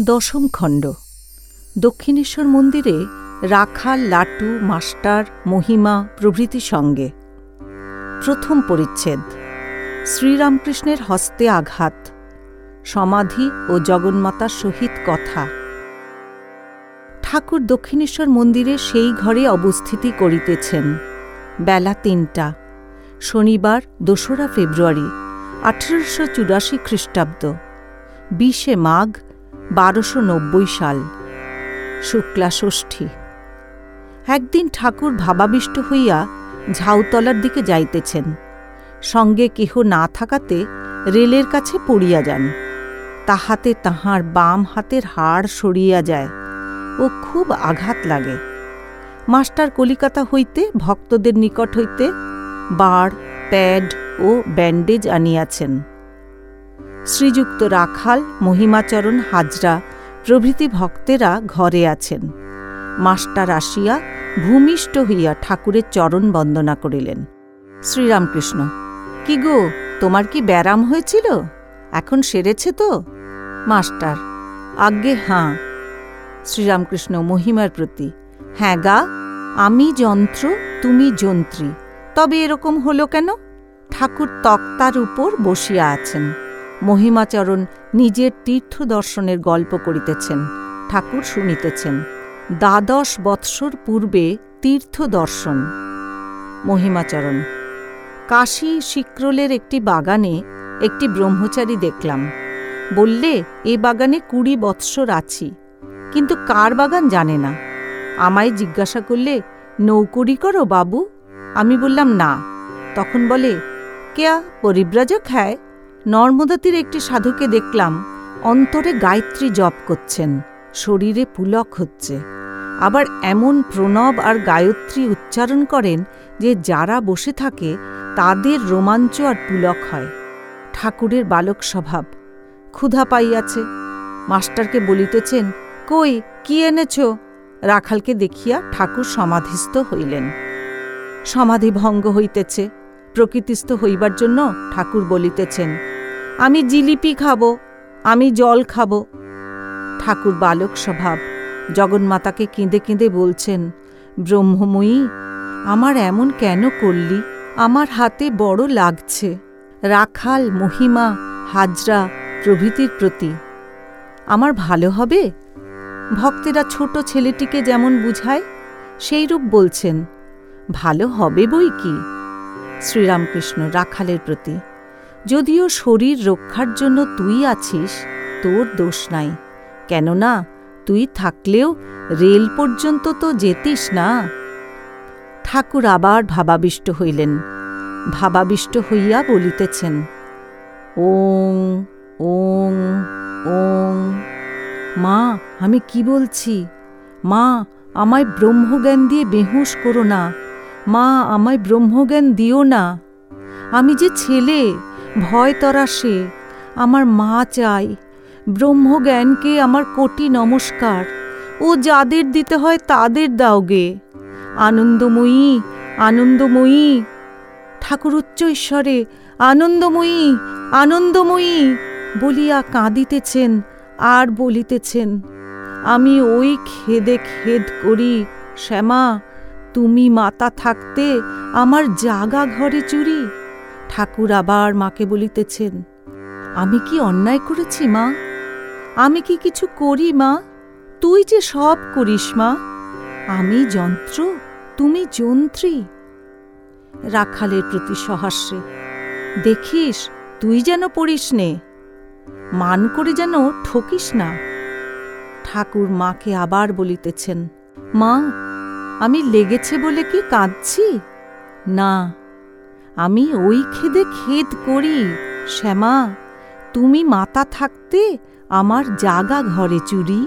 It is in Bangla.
দশম খণ্ড। দক্ষিণেশ্বর মন্দিরে রাখাল, লাটু, মাস্টার, মহিমা প্রভৃতি সঙ্গে। প্রথম পরিচ্ছেদ। শ্রীরামকৃষ্ণের হস্তে আঘাত। সমাধি ও জগন্মাতার সহিত কথা। ঠাকুর দক্ষিণেশ্বর মন্দিরে সেই ঘরে অবস্থিতি করিতেছেন। বেলা তিনটা। শনিবার, দোসরা ফেব্রুয়ারি, আঠেরোশো চুরাশি খ্রিস্টাব্দ। বিশে মাঘ বারোশো নব্বই সাল, শুক্লা ষষ্ঠী। একদিন ঠাকুর ভাবাবিষ্ট হইয়া ঝাউতলার দিকে যাইতেছেন। সঙ্গে কেহ না থাকাতে রেলের কাছে পড়িয়া যান। তাহাতে তাহার বাম হাতের হাড় সরিয়া যায় ও খুব আঘাত লাগে। মাস্টার কলিকাতা হইতে ভক্তদের নিকট হইতে বাড়, প্যাড ও ব্যান্ডেজ আনিয়াছেন। শ্রীযুক্ত রাখাল, মহিমাচরণ হাজরা, প্রভৃতি ভক্তেরা ঘরে আছেন। মাস্টার আসিয়া ভূমিষ্ঠ হইয়া ঠাকুরের চরণ বন্দনা করিলেন। শ্রীরামকৃষ্ণ, কি গো, তোমার কি ব্যারাম হয়েছিল? এখন সেরেছে তো? মাস্টার, আজ্ঞে হাঁ। শ্রীরামকৃষ্ণ মহিমার প্রতি হ্যাঁ গা, আমি যন্ত্র, তুমি যন্ত্রী, তবে এরকম হলো কেন? ঠাকুর তক্তার উপর বসিয়া আছেন। মহিমাচরণ নিজের তীর্থ দর্শনের গল্প করিতেছেন, ঠাকুর শুনিতেছেন। দ্বাদশ বৎসর পূর্বে তীর্থ দর্শন মহিমাচরণ। কাশী শিক্রলের একটি বাগানে একটি ব্রহ্মচারী দেখলাম। বললে, এ বাগানে কুড়ি বৎসর আছি, কিন্তু কার বাগান জানে না? আমায় জিজ্ঞাসা করলে, নৌকরি করো বাবু? আমি বললাম, না। তখন বলে, কেয়া পরিব্রাজক হ্যায়? নর্মদাতির একটি সাধুকে দেখলাম অন্তরে গায়ত্রী জপ করছেন, শরীরে পুলক হচ্ছে। আবার এমন প্রণব আর গায়ত্রী উচ্চারণ করেন যে যারা বসে থাকে তাদের রোমাঞ্চ আর পুলক হয়। ঠাকুরের বালক স্বভাব ক্ষুধা পাইয়াছে। মাস্টারকে বলিতেছেন, কই, কি এনেছ? রাখালকে দেখিয়া ঠাকুর সমাধিস্থ হইলেন। সমাধি ভঙ্গ হইতেছে। প্রকৃতিস্থ হইবার জন্য ঠাকুর বলিতেছেন আমি জিলিপি খাব, আমি জল খাব। ঠাকুর বালক স্বভাব, জগন্মাতাকে কেঁদে কেঁদে বলছেন, ব্রহ্মময়ী, আমার এমন কেন করলি? আমার হাতে বড় লাগছে। রাখাল, মহিমা, হাজরা প্রভৃতির প্রতি। আমার ভালো হবে? ভক্তেরা ছোট ছেলেটিকে যেমন বুঝায়, সেইরূপ বলছেন, ভালো হবে বই কি? শ্রীরামকৃষ্ণ রাখালের প্রতি। যদিও শরীর রক্ষার জন্য তুই আছিস, তোর দোষ নাই। কেননা, তুই থাকলেও রেল পর্যন্ত তো যেতিস না। ঠাকুর আবার ভাবাবিষ্ট হইলেন। ভাবাবিষ্ট হইয়া বলিতেছেন, ওং ওং ওং। মা, আমি কি বলছি? মা, আমায় ব্রহ্মজ্ঞান দিয়ে বেহুশ করো না। মা, আমায় ব্রহ্মজ্ঞান দিও না। আমি যে ছেলে ভয় তরাসে আমার মা চাই। ব্রহ্মজ্ঞানকে আমার কোটি নমস্কার। ও যাদের দিতে হয় তাদের দাওগে আনন্দময়ী আনন্দময়ী। ঠাকুর উচ্চ ঈশ্বরে, আনন্দময়ী আনন্দময়ী। বলিয়া কাঁদিতেছেন, আর বলিতেছেন, আমি ওই খেদে খেদ করি, শ্যামা, তুমি মাতা থাকতে আমার জাগা ঘরে চুরি। ঠাকুর আবার মাকে বলিতেছেন, আমি কি অন্যায় করেছি, মা? আমি কি কিছু করি, মা? তুই যে সব করিস, মা। আমি যন্ত্র, তুমি যন্ত্রী রাখালের প্রতি সহাস্যে, দেখিস, তুই যেন পড়িস নে। মান করে যেন ঠকিস না ঠাকুর মাকে আবার বলিতেছেন, মা, আমি লেগেছে বলে কি কাঁদছি? না আমি ওই খেদে খেদ করি শ্যামা তুমি মাতা থাকতে আমার জাগা ঘরে চুরি।